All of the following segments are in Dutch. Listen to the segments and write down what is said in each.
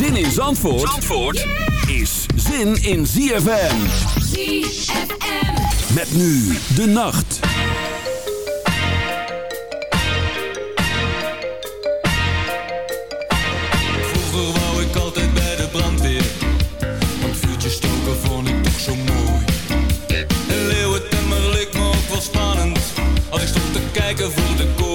Zin in Zandvoort, Zandvoort is zin in ZFM. ZFM. Met nu de nacht. Vroeger wou ik altijd bij de brandweer. Want vuurtjes stoken vond ik toch zo mooi. En leeuwentemmer leek me ook wel spannend. Als ik stond te kijken voor de kooi.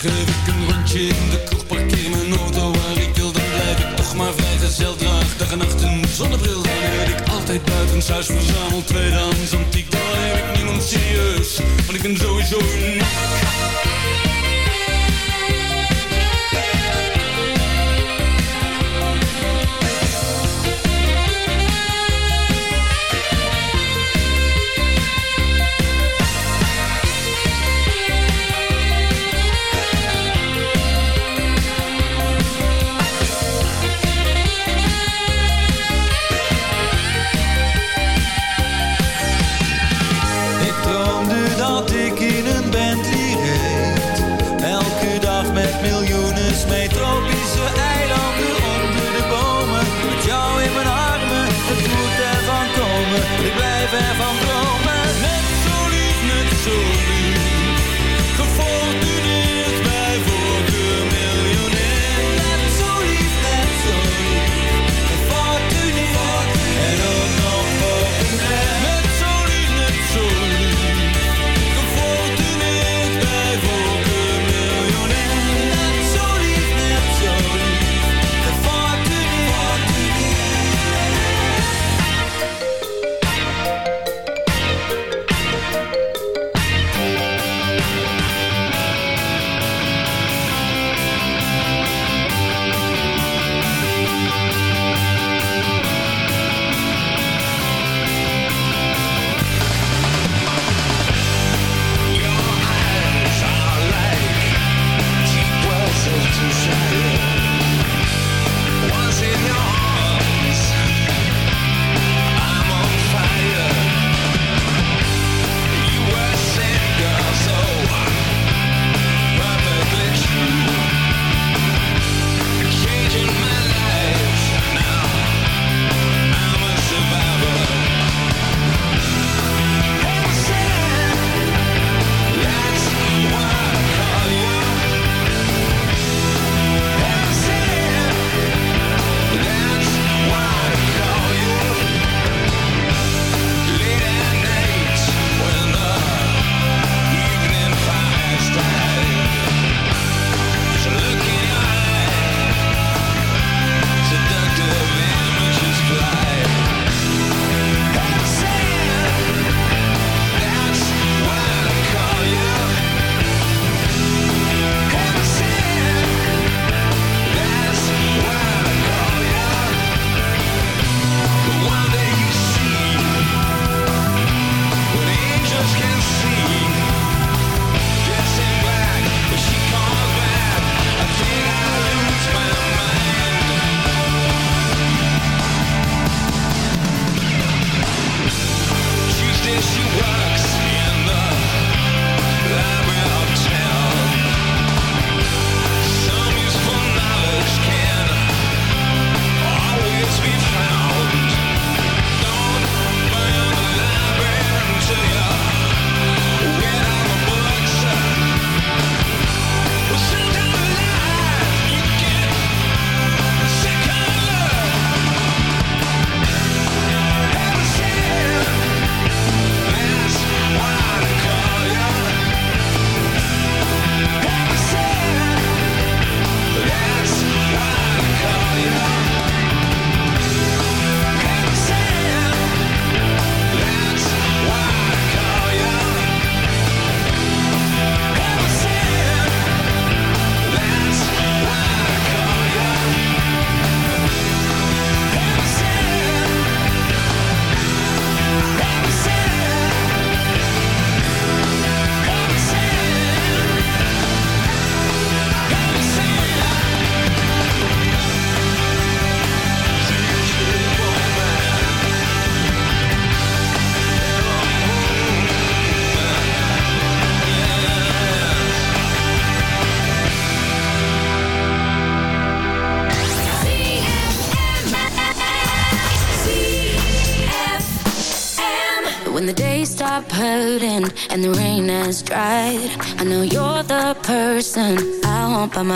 Geef ik een rondje in de kroeg, parkeer mijn auto waar ik wil, dan blijf ik toch maar vrijgezel. Draag dag en nacht een zonnebril, dan red ik altijd buitenshuis. Verzamel tweedehands antiek, dan neem ik niemand serieus. Want ik ben sowieso uniek.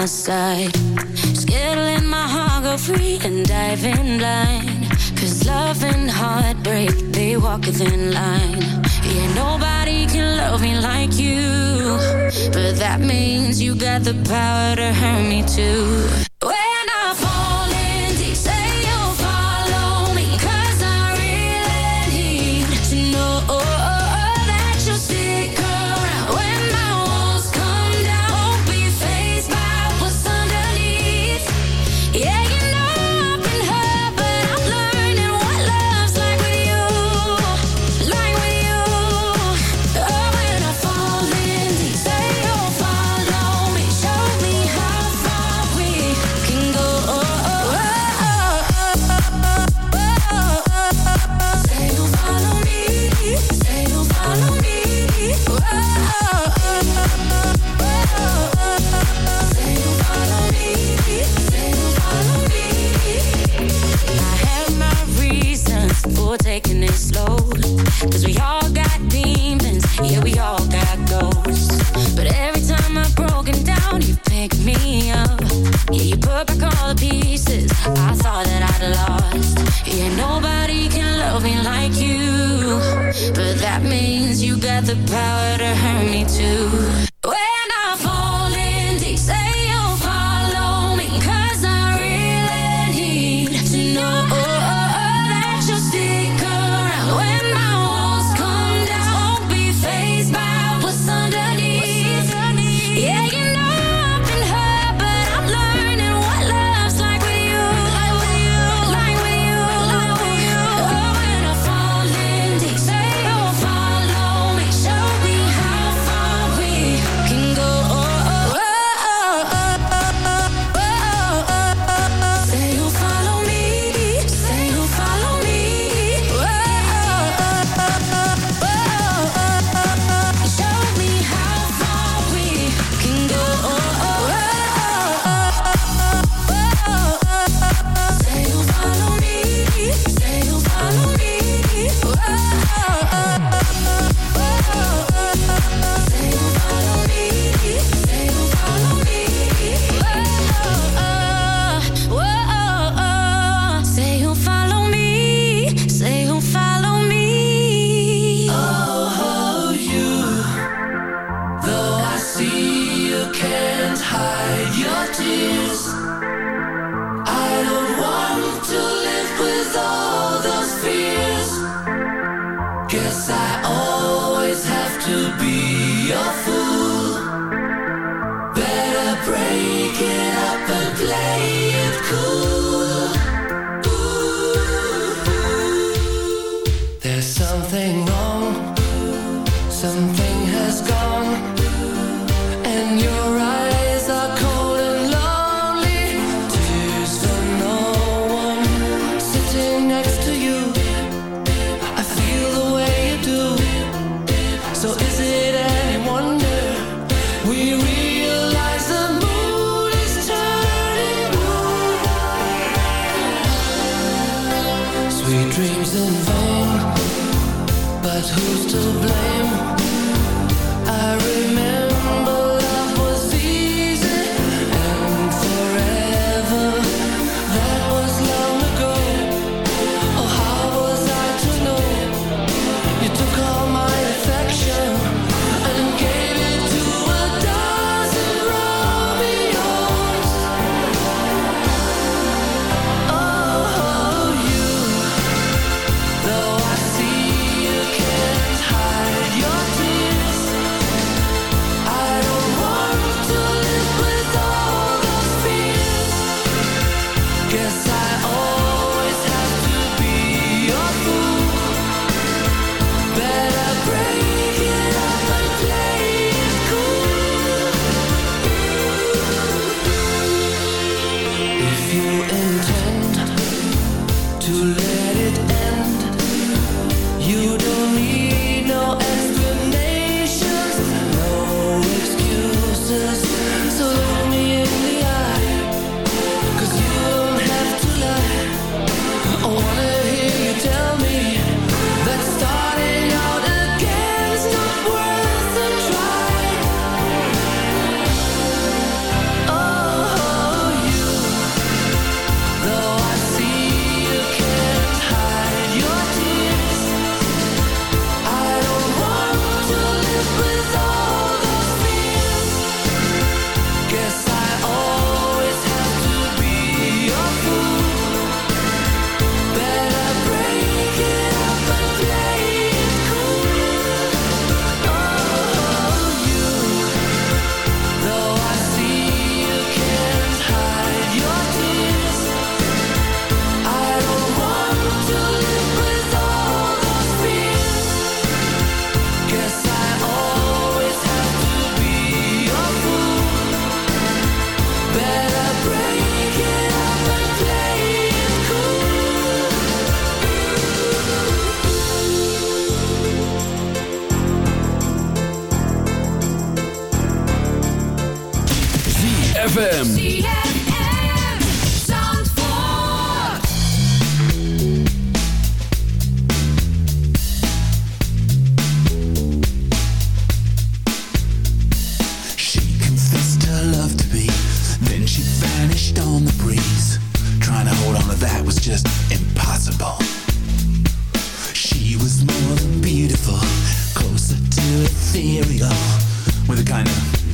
my side. Scared my heart go free and dive in blind. Cause love and heartbreak, they walk within line. Yeah, nobody can love me like you. But that means you got the power to hurt me too. see you can't hide your tears. You don't need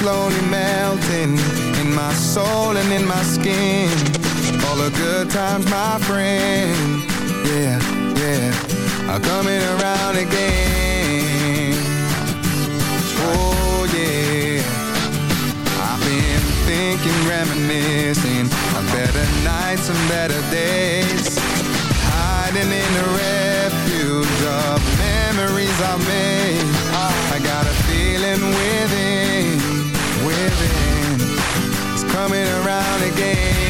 slowly melting in my soul and in my skin. All the good times, my friend. Yeah, yeah, are coming around again. Oh yeah, I've been thinking, reminiscing on better nights and better days, hiding in the refuge of memories I made. I got a feeling within it's is coming around again.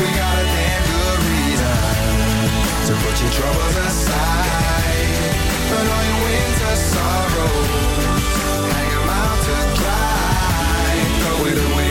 We got a damn good reason to put your troubles aside. Put all your winter sorrows, hang out to dry. Throw it away,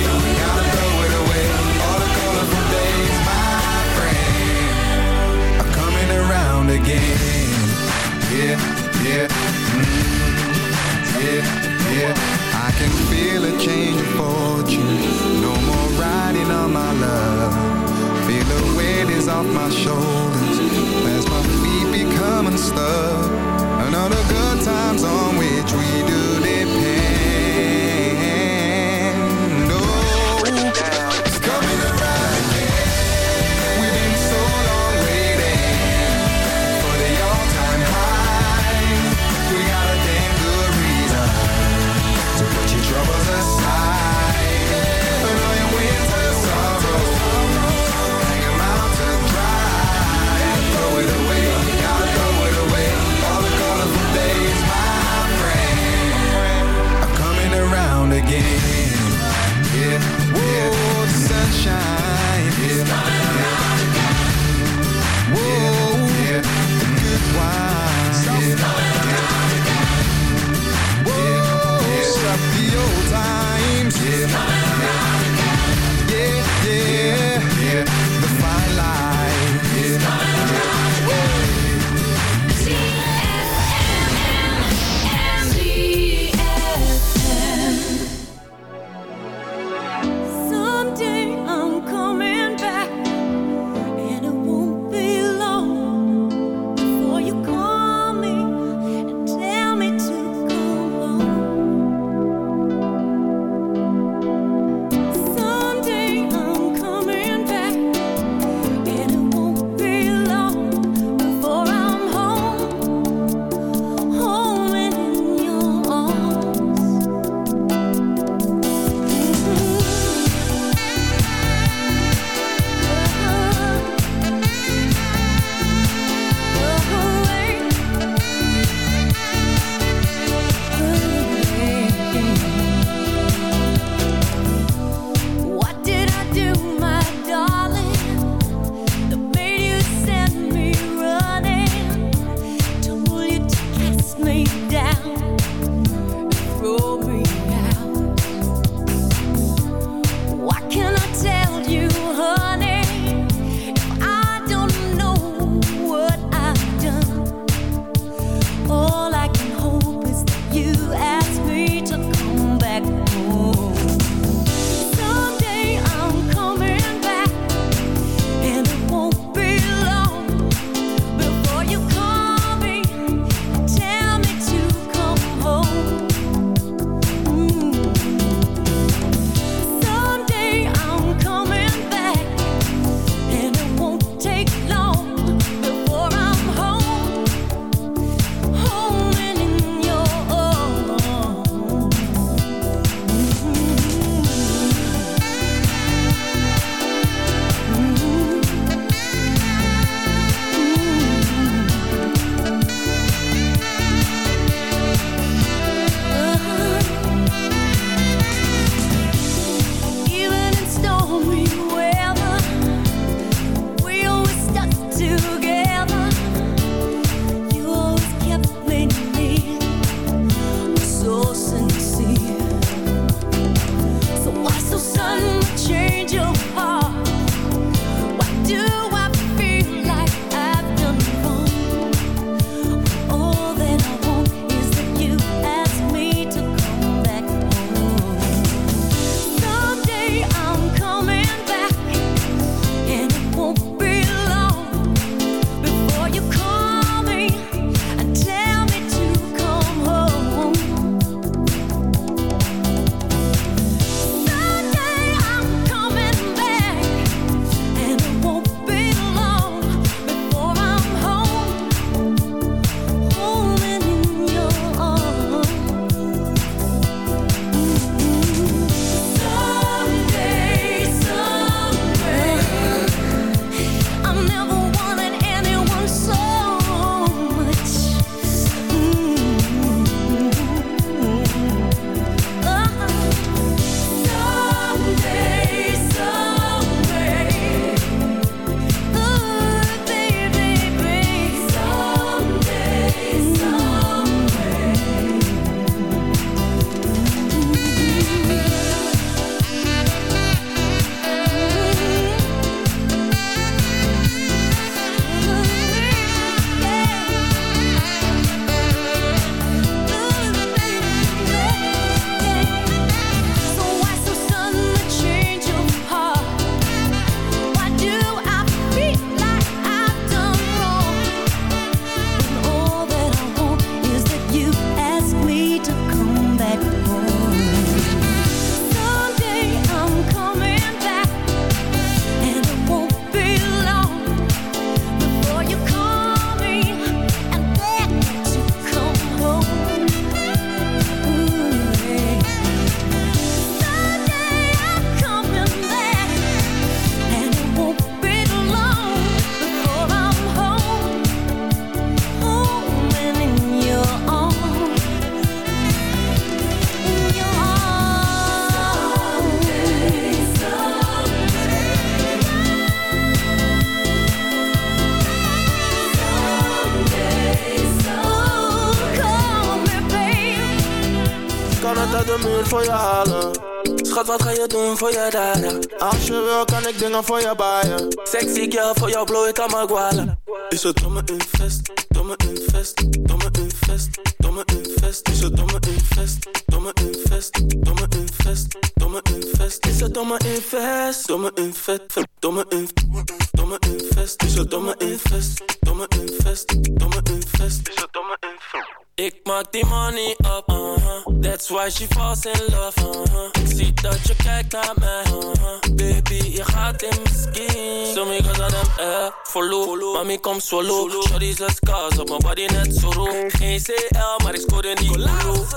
doen voor je dada? Als je wil, kan ik dingen voor je baaien. Sexy girl, voor jou blow ik mijn guala. Is het domme invest, domme invest, domme invest, domme invest. Is het domme invest, domme invest, domme invest, domme invest. Is het domme invest, domme invest, domme invest, domme invest. Is het domme invest, domme invest, domme invest. Is het domme invest. Ik maak die money up, uh-huh. That's why she falls in love, uh-huh. Ik zie dat je kijkt naar mij, uh-huh. Baby, je gaat in mijn skin. Zo me aan hem, eh, follow. Mami, kom solo. Shorty zes kaas op mijn body net zo roe. Geen CL, maar ik scoorde niet Kulu.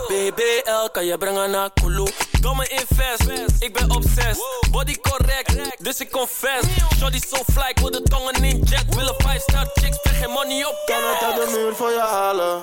BBL, kan je brengen naar Kulu. Domme invest, ik ben obsessed. Body correct, dus ik confess. Shorty so fly, ik wil de tongen in jet. Willen 5 star chicks, spreek geen money op. Kan het uit de muur voor je halen?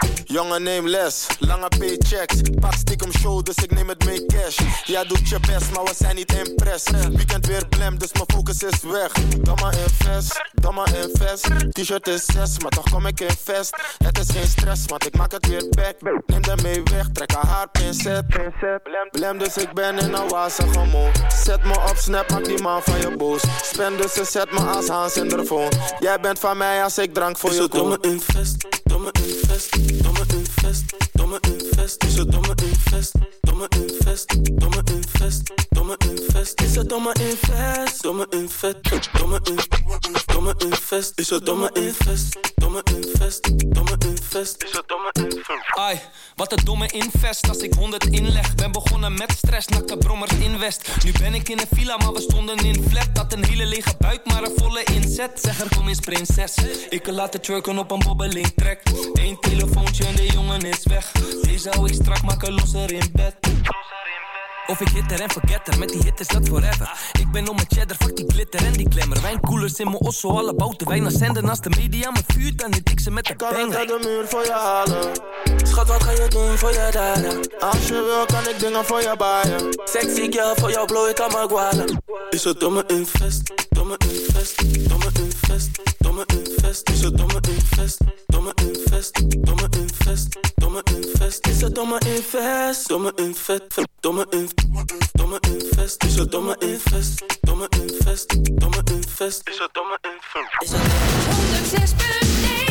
Jongen, neem les, lange paychecks. Pak stiekem show, dus ik neem het mee cash. Ja, doet je best, maar we zijn niet impress. Weekend weer blem, dus mijn focus is weg. Domme invest, domme invest. T-shirt is 6, maar toch kom ik in vest. Het is geen stress, want ik maak het weer back. Neem de mee weg, trek haar haar pincet. Blem, dus ik ben in een wazige mood. Zet me op snap, maak die man van je boos. Spend dus en zet me als Hans in de phone. Jij bent van mij als ik drank voor je koop. Domme invest, domme invest, domme invest, domme invest. Is het domme invest, domme invest, domme invest, domme invest. Is het domme invest, domme invest, domme invest, domme invest. Is het domme invest, domme invest, domme invest. Is het domme invest. Ai, wat een domme invest als ik 100 inleg. Ben begonnen met stress, nakte brommers invest. Nu ben ik in een villa, maar we stonden in flat. Dat een hele lege buik, maar een volle inzet. Zeg er kom eens prinses. Ik kan laten twerken op een bobbeling track. Eén telefoontje en de jongen is weg. Deze hou ik strak, maken losser in bed. Don't say Of ik hitter en forgetter, met die hit is dat forever. Ik ben om mijn cheddar, fuck die glitter en die glamour. Wijnkoelers in mijn osso, alle bouten wijn naar zenden. Als de media me vuurt, dan hit ik ze met de Kan ik banger. uit de muur voor je halen? Schat, wat ga je doen voor je daden? Als je wil, kan ik dingen voor je baaien. Sexy girl, voor jou blow ik aan mijn guala. Is het domme invest, domme invest, domme invest, domme invest. Is het domme invest, domme invest, domme invest, domme invest. Is het domme invest, domme invest, domme invest, domme invest. Is het domme invest, domme invest, domme invest. Is het domme invest. Is het 106.9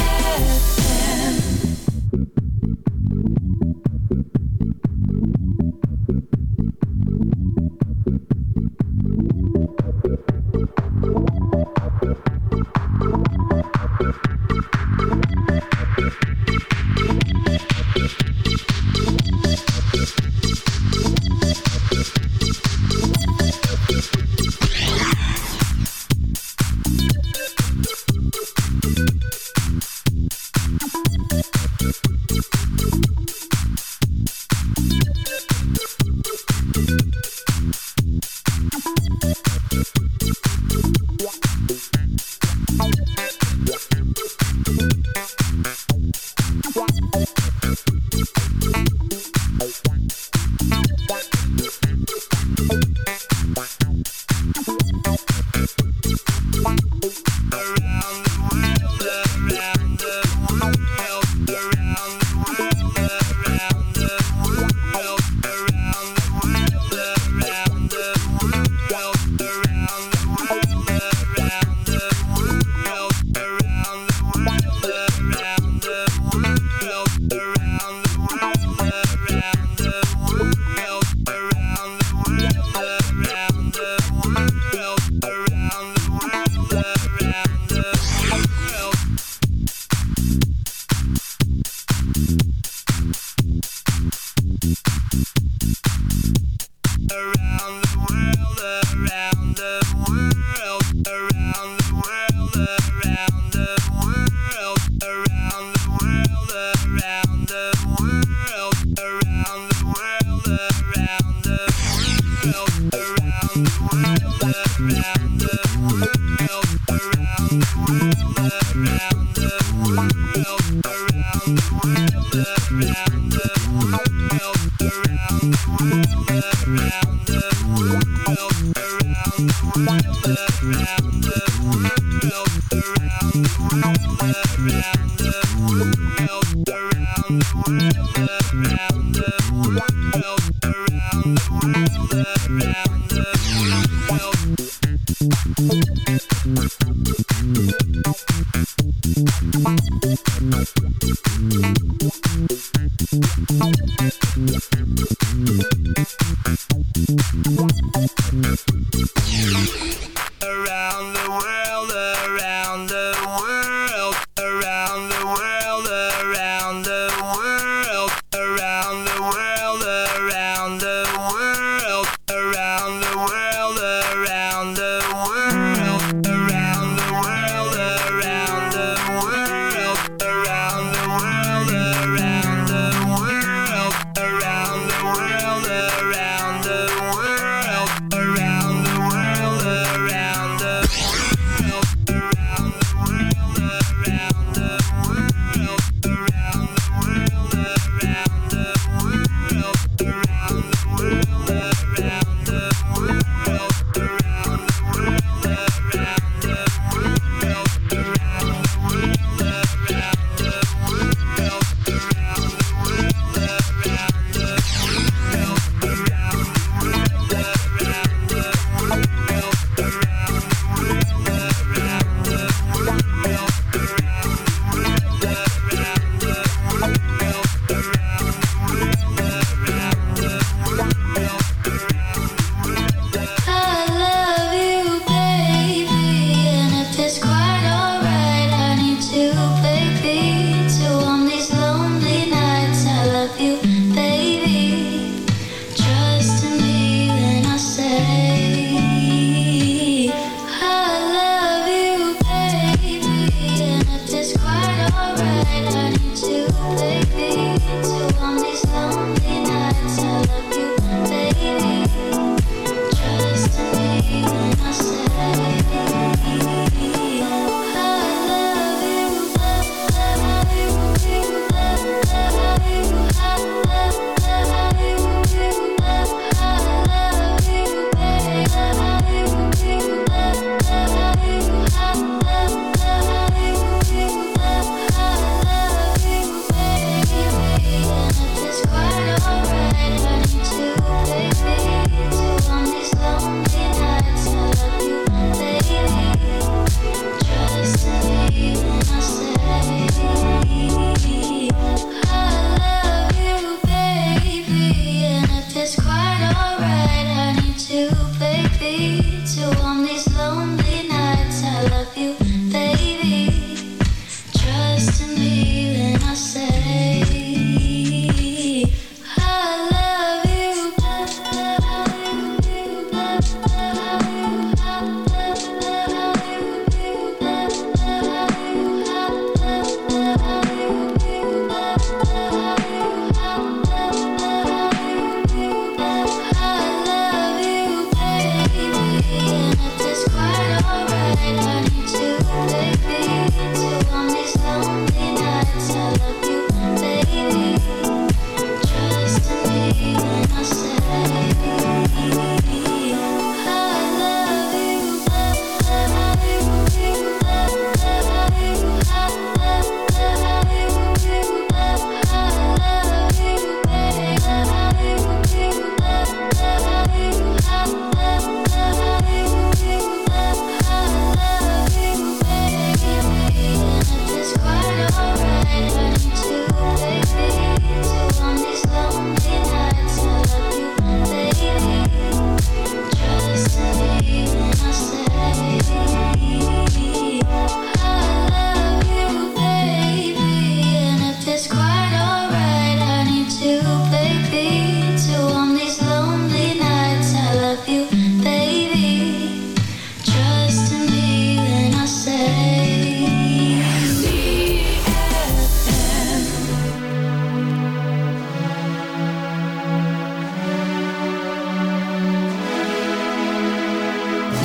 my.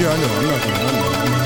라는完了을정하 는.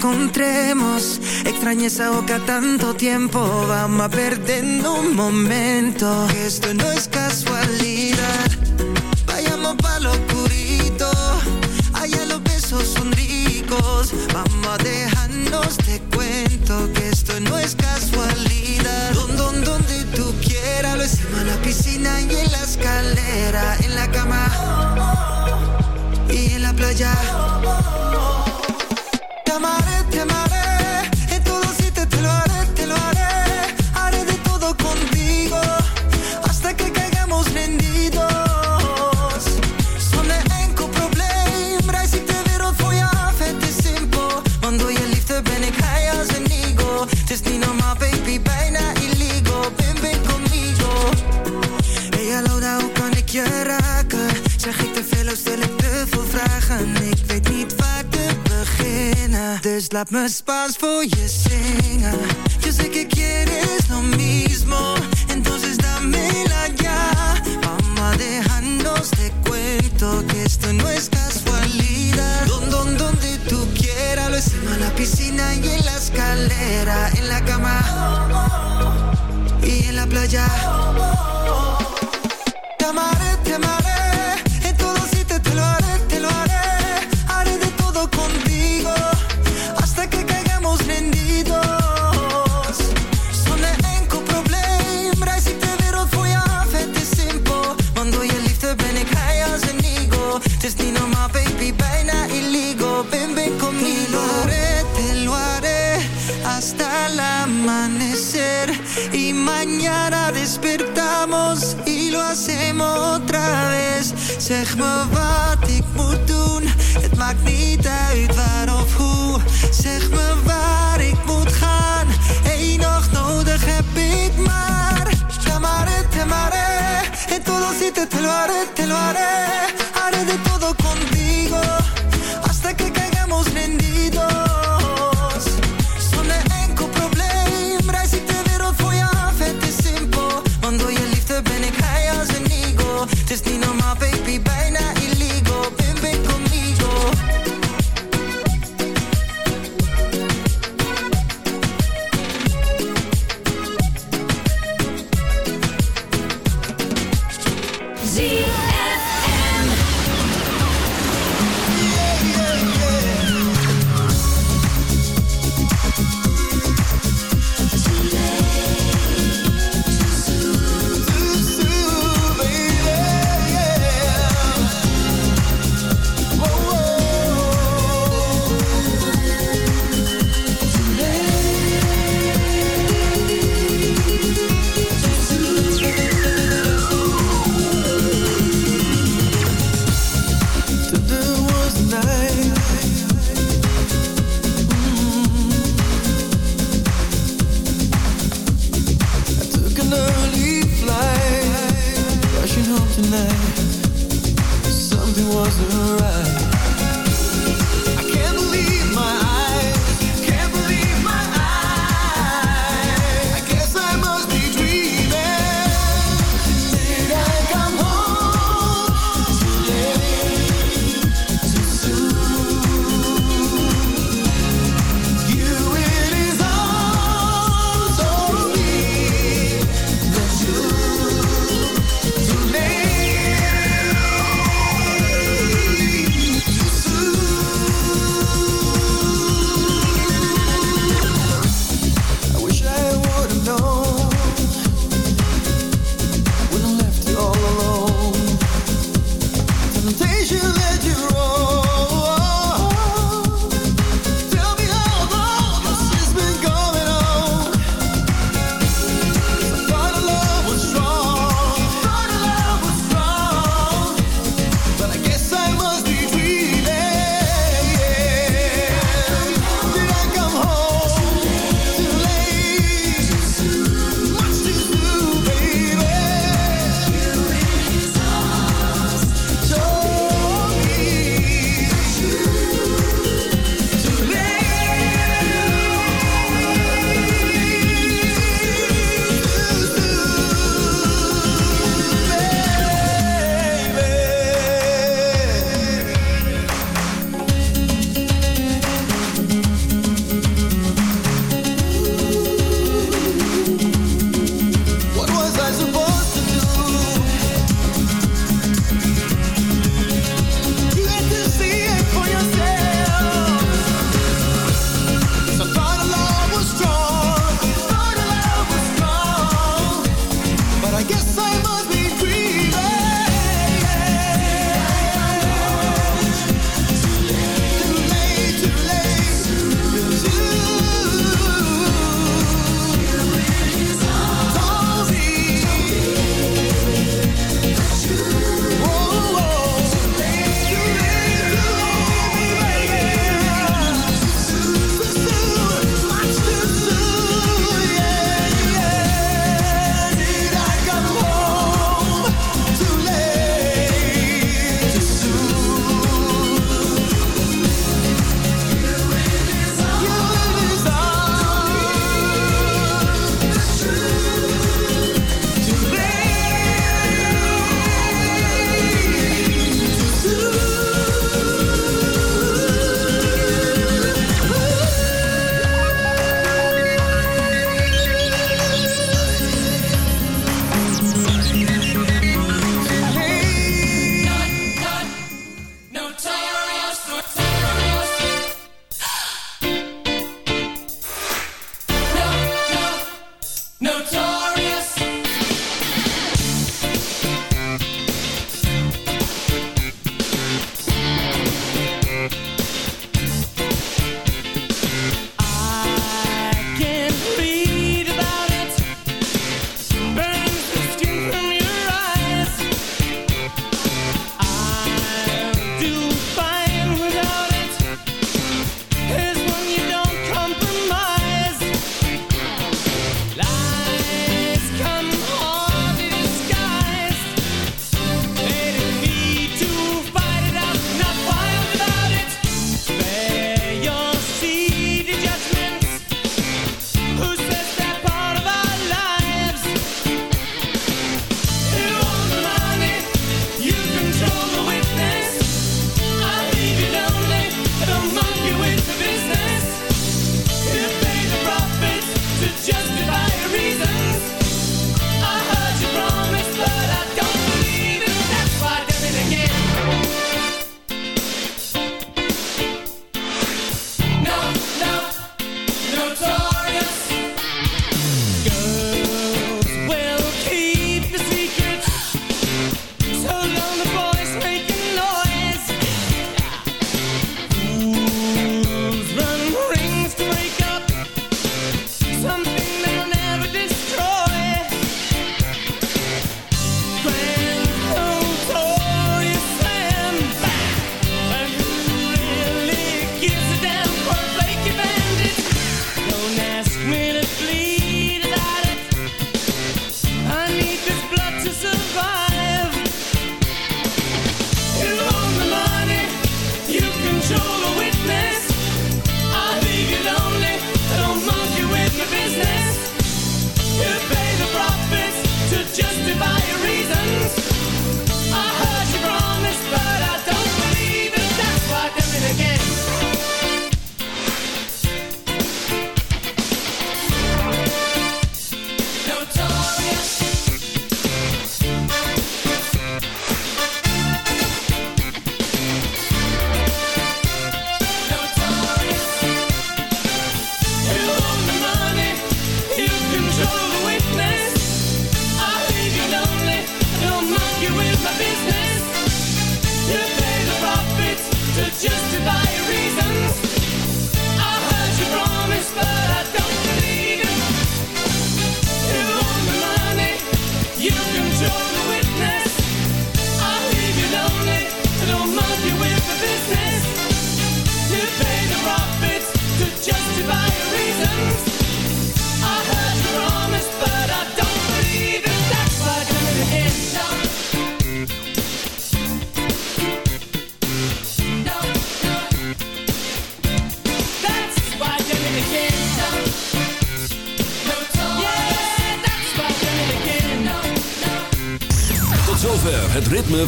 encontremos. Extrañé esa boca tanto tiempo, vamos a perder un momento. Esto no es es la paz. Yo sé que quieres lo mismo, entonces dámela ya. Vamos a de cuento que esto no es casualidad. Don, don, donde tú quieras, lo hicimos en la piscina y en la escalera, en la cama y en la playa. lo haré, te lo haré. Zie